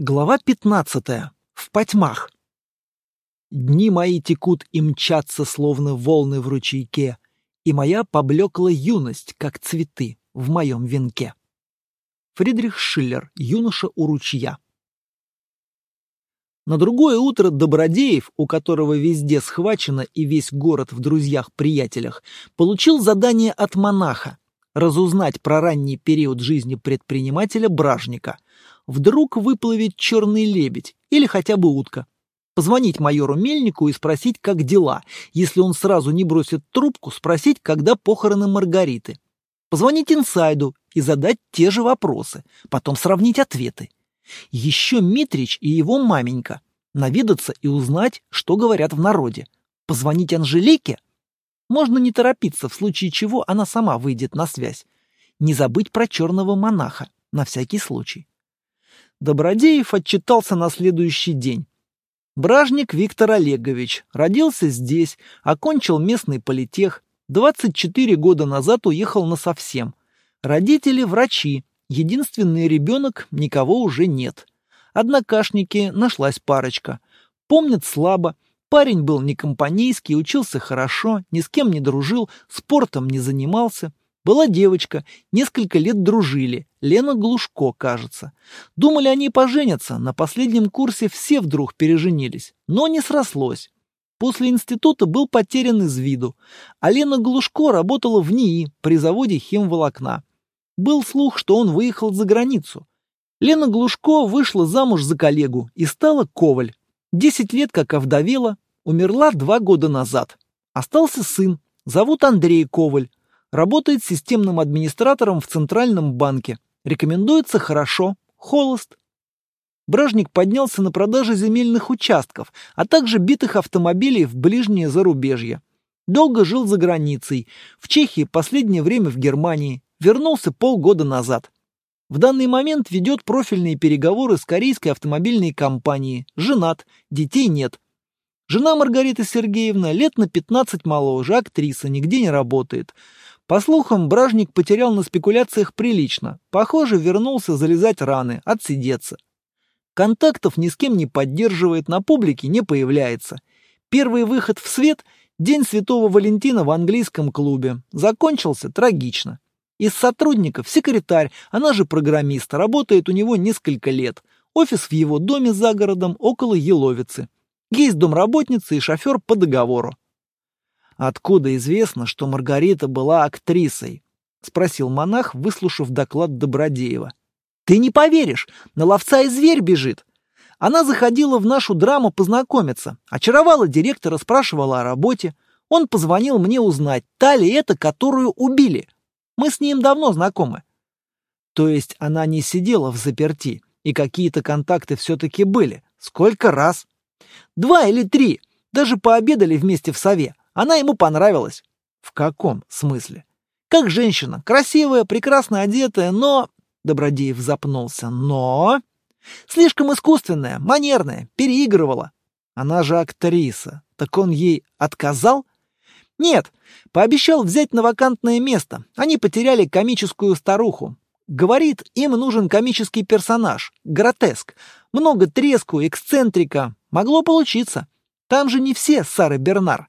Глава 15. В потьмах. Дни мои текут и мчатся, словно волны в ручейке, и моя поблекла юность, как цветы в моем венке. Фридрих Шиллер, юноша у ручья. На другое утро Добродеев, у которого везде схвачено и весь город в друзьях-приятелях, получил задание от монаха разузнать про ранний период жизни предпринимателя Бражника – Вдруг выплывет черный лебедь или хотя бы утка. Позвонить майору Мельнику и спросить, как дела. Если он сразу не бросит трубку, спросить, когда похороны Маргариты. Позвонить инсайду и задать те же вопросы. Потом сравнить ответы. Еще Митрич и его маменька. Наведаться и узнать, что говорят в народе. Позвонить Анжелике? Можно не торопиться, в случае чего она сама выйдет на связь. Не забыть про черного монаха, на всякий случай. Добродеев отчитался на следующий день. Бражник Виктор Олегович родился здесь, окончил местный политех, 24 года назад уехал насовсем. Родители – врачи, единственный ребенок, никого уже нет. Однокашники нашлась парочка. Помнят слабо, парень был не компанейский, учился хорошо, ни с кем не дружил, спортом не занимался, была девочка, несколько лет дружили, Лена Глушко, кажется. Думали они поженятся, на последнем курсе все вдруг переженились, но не срослось. После института был потерян из виду, а Лена Глушко работала в НИИ при заводе химволокна. Был слух, что он выехал за границу. Лена Глушко вышла замуж за коллегу и стала Коваль. Десять лет как овдовела, умерла два года назад. Остался сын, зовут Андрей Коваль, Работает системным администратором в Центральном банке. Рекомендуется хорошо. Холост. Бражник поднялся на продаже земельных участков, а также битых автомобилей в ближнее зарубежье. Долго жил за границей. В Чехии последнее время в Германии. Вернулся полгода назад. В данный момент ведет профильные переговоры с корейской автомобильной компанией. Женат, детей нет. Жена Маргарита Сергеевна лет на 15 моложе, актриса, нигде не работает. По слухам, Бражник потерял на спекуляциях прилично. Похоже, вернулся залезать раны, отсидеться. Контактов ни с кем не поддерживает, на публике не появляется. Первый выход в свет – День Святого Валентина в английском клубе. Закончился трагично. Из сотрудников секретарь, она же программист, работает у него несколько лет. Офис в его доме за городом, около Еловицы. Есть домработница и шофер по договору. Откуда известно, что Маргарита была актрисой? Спросил монах, выслушав доклад Добродеева. Ты не поверишь, на ловца и зверь бежит. Она заходила в нашу драму познакомиться, очаровала директора, спрашивала о работе. Он позвонил мне узнать, та ли это, которую убили. Мы с ним давно знакомы. То есть она не сидела в заперти, и какие-то контакты все-таки были. Сколько раз? Два или три. Даже пообедали вместе в сове. Она ему понравилась. В каком смысле? Как женщина, красивая, прекрасно одетая, но... Добродеев запнулся. Но... Слишком искусственная, манерная, переигрывала. Она же актриса. Так он ей отказал? Нет, пообещал взять на вакантное место. Они потеряли комическую старуху. Говорит, им нужен комический персонаж, гротеск. Много треску, эксцентрика. Могло получиться. Там же не все Сары Бернар.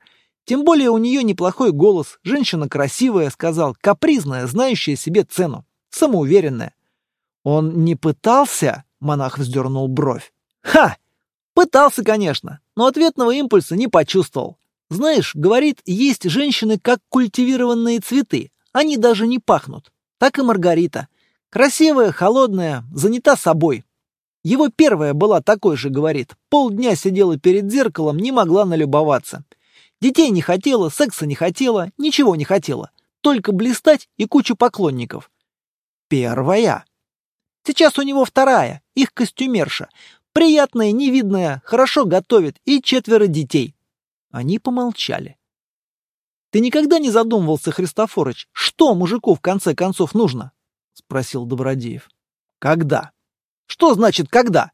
Тем более у нее неплохой голос, женщина красивая, сказал, капризная, знающая себе цену, самоуверенная. Он не пытался, монах вздернул бровь. Ха! Пытался, конечно, но ответного импульса не почувствовал. Знаешь, говорит, есть женщины как культивированные цветы, они даже не пахнут. Так и Маргарита. Красивая, холодная, занята собой. Его первая была такой же, говорит. Полдня сидела перед зеркалом, не могла налюбоваться. Детей не хотела, секса не хотела, ничего не хотела. Только блистать и кучу поклонников. Первая. Сейчас у него вторая, их костюмерша. Приятная, невидная, хорошо готовит и четверо детей. Они помолчали. Ты никогда не задумывался, Христофорыч, что мужику в конце концов нужно? Спросил Добродеев. Когда? Что значит когда?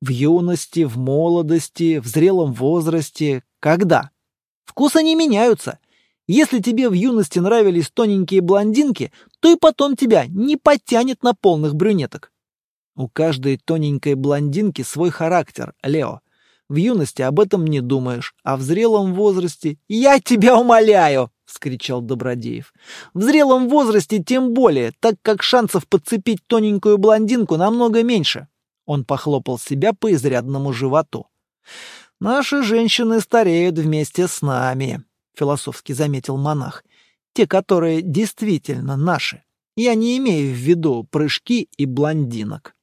В юности, в молодости, в зрелом возрасте. Когда? Вкусы не меняются. Если тебе в юности нравились тоненькие блондинки, то и потом тебя не потянет на полных брюнеток. У каждой тоненькой блондинки свой характер, Лео. В юности об этом не думаешь, а в зрелом возрасте... «Я тебя умоляю!» — вскричал Добродеев. «В зрелом возрасте тем более, так как шансов подцепить тоненькую блондинку намного меньше». Он похлопал себя по изрядному животу. «Наши женщины стареют вместе с нами», — философски заметил монах. «Те, которые действительно наши. Я не имею в виду прыжки и блондинок».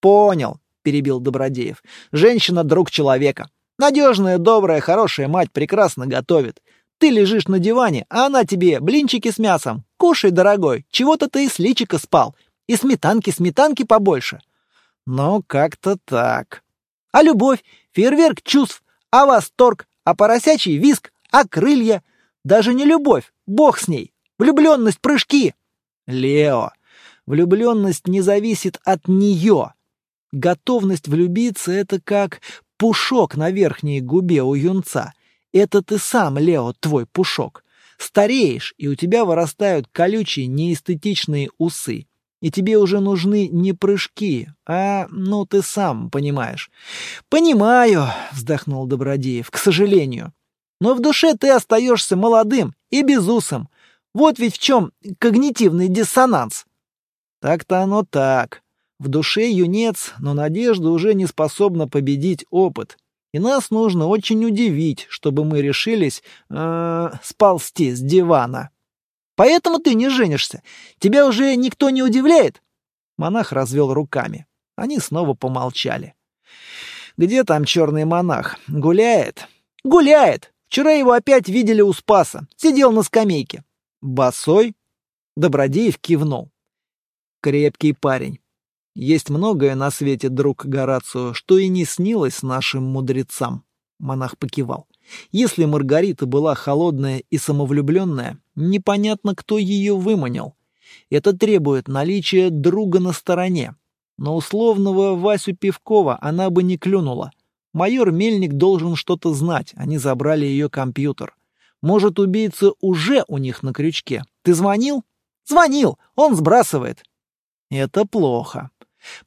«Понял», — перебил Добродеев. «Женщина — друг человека. Надежная, добрая, хорошая мать прекрасно готовит. Ты лежишь на диване, а она тебе блинчики с мясом. Кушай, дорогой, чего-то ты из личика спал. И сметанки-сметанки побольше». «Ну, как-то так». «А любовь? Фейерверк чувств? А восторг? А поросячий виск? А крылья? Даже не любовь, бог с ней. Влюбленность, прыжки». «Лео, влюбленность не зависит от нее. Готовность влюбиться — это как пушок на верхней губе у юнца. Это ты сам, Лео, твой пушок. Стареешь, и у тебя вырастают колючие, неэстетичные усы. И тебе уже нужны не прыжки, а, ну, ты сам понимаешь. «Понимаю», — вздохнул Добродеев, — «к сожалению. Но в душе ты остаешься молодым и безусом. Вот ведь в чем когнитивный диссонанс». «Так-то оно так. В душе юнец, но надежда уже не способна победить опыт. И нас нужно очень удивить, чтобы мы решились э, сползти с дивана. Поэтому ты не женишься. Тебя уже никто не удивляет?» Монах развел руками. Они снова помолчали. «Где там черный монах? Гуляет?» «Гуляет! Вчера его опять видели у Спаса. Сидел на скамейке». «Босой?» Добродеев кивнул. «Крепкий парень. Есть многое на свете, друг Горацио, что и не снилось нашим мудрецам. Монах покивал. Если Маргарита была холодная и самовлюбленная, непонятно, кто ее выманил. Это требует наличия друга на стороне. Но условного Васю Пивкова она бы не клюнула. Майор Мельник должен что-то знать, они забрали ее компьютер. Может, убийца уже у них на крючке. Ты звонил? Звонил, он сбрасывает. Это плохо.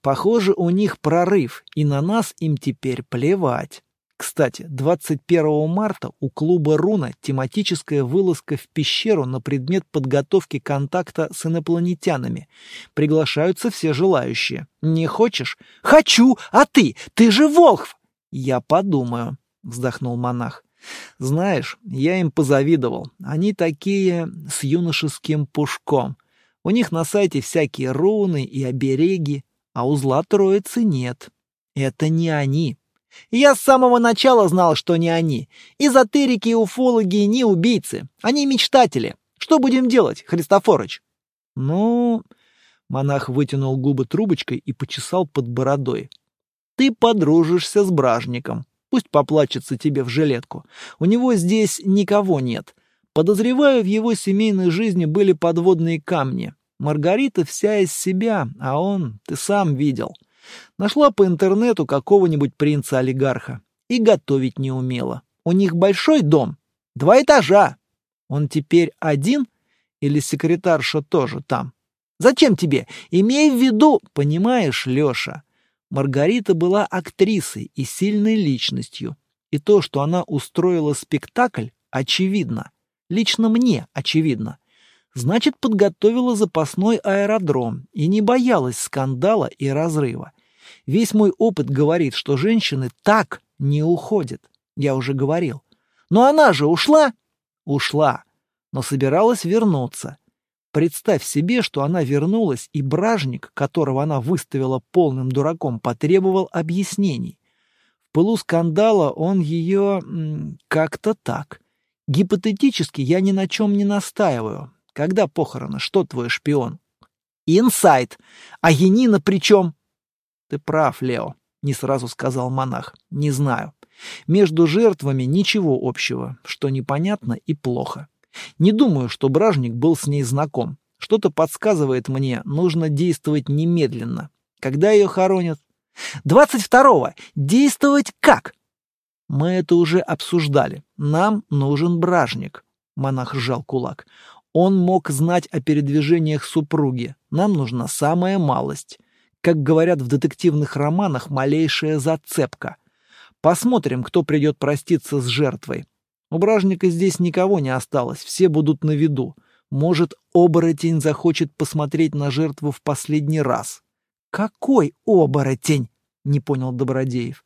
Похоже, у них прорыв, и на нас им теперь плевать. Кстати, 21 марта у клуба «Руна» тематическая вылазка в пещеру на предмет подготовки контакта с инопланетянами. Приглашаются все желающие. Не хочешь? Хочу! А ты? Ты же Волхв! Я подумаю, вздохнул монах. Знаешь, я им позавидовал. Они такие с юношеским пушком. У них на сайте всякие руны и обереги, а узла троицы нет. Это не они. Я с самого начала знал, что не они. Эзотерики и уфологи не убийцы. Они мечтатели. Что будем делать, Христофорыч? Ну... Монах вытянул губы трубочкой и почесал под бородой. Ты подружишься с бражником. Пусть поплачется тебе в жилетку. У него здесь никого нет. Подозреваю, в его семейной жизни были подводные камни. Маргарита вся из себя, а он, ты сам видел. Нашла по интернету какого-нибудь принца-олигарха и готовить не умела. У них большой дом, два этажа. Он теперь один или секретарша тоже там? Зачем тебе? Имей в виду, понимаешь, Леша, Маргарита была актрисой и сильной личностью. И то, что она устроила спектакль, очевидно. Лично мне очевидно. Значит, подготовила запасной аэродром и не боялась скандала и разрыва. Весь мой опыт говорит, что женщины так не уходят. Я уже говорил. Но она же ушла? Ушла, но собиралась вернуться. Представь себе, что она вернулась, и бражник, которого она выставила полным дураком, потребовал объяснений. В пылу скандала он ее... как-то так. Гипотетически я ни на чем не настаиваю. Когда похороны? Что твой шпион? Инсайт. А Янина при чем? Ты прав, Лео, не сразу сказал монах. Не знаю. Между жертвами ничего общего, что непонятно и плохо. Не думаю, что Бражник был с ней знаком. Что-то подсказывает мне, нужно действовать немедленно. Когда ее хоронят? Двадцать второго. Действовать как? Мы это уже обсуждали. Нам нужен Бражник. Монах сжал кулак. Он мог знать о передвижениях супруги. Нам нужна самая малость. Как говорят в детективных романах, малейшая зацепка. Посмотрим, кто придет проститься с жертвой. У бражника здесь никого не осталось, все будут на виду. Может, оборотень захочет посмотреть на жертву в последний раз. «Какой оборотень?» — не понял Добродеев.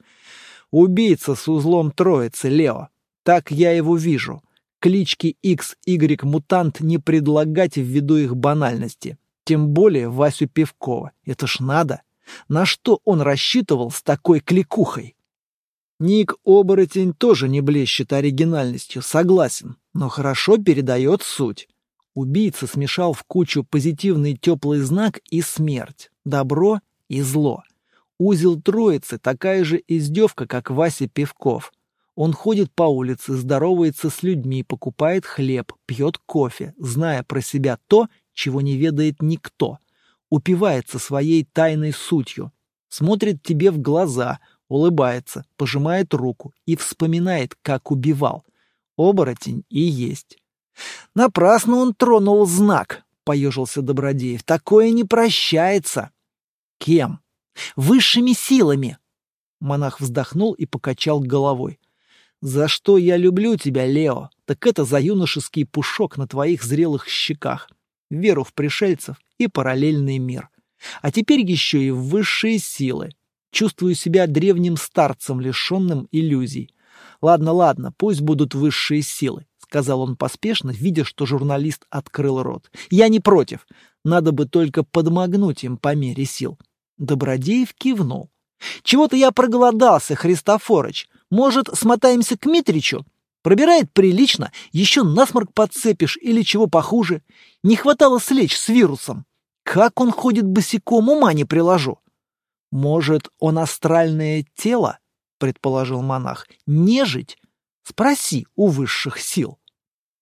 «Убийца с узлом троицы, Лео. Так я его вижу. Клички XY мутант не предлагать ввиду их банальности. Тем более Васю Певкова. Это ж надо. На что он рассчитывал с такой кликухой?» Ник Оборотень тоже не блещет оригинальностью, согласен, но хорошо передает суть. Убийца смешал в кучу позитивный теплый знак и смерть, добро и зло. Узел троицы такая же издевка, как Вася Певков. Он ходит по улице, здоровается с людьми, покупает хлеб, пьет кофе, зная про себя то, чего не ведает никто. Упивается своей тайной сутью. Смотрит тебе в глаза, улыбается, пожимает руку и вспоминает, как убивал. Оборотень и есть. Напрасно он тронул знак, поежился Добродеев. Такое не прощается. Кем? Высшими силами. Монах вздохнул и покачал головой. За что я люблю тебя, Лео, так это за юношеский пушок на твоих зрелых щеках, веру в пришельцев и параллельный мир. А теперь еще и в высшие силы. Чувствую себя древним старцем, лишенным иллюзий. Ладно, ладно, пусть будут высшие силы, сказал он поспешно, видя, что журналист открыл рот. Я не против. Надо бы только подмогнуть им по мере сил. Добродеев кивнул. Чего-то я проголодался, Христофорыч. Может, смотаемся к Митричу? Пробирает прилично, еще насморк подцепишь или чего похуже. Не хватало слечь с вирусом. Как он ходит босиком, ума не приложу. Может, он астральное тело? Предположил монах. Нежить? Спроси у высших сил.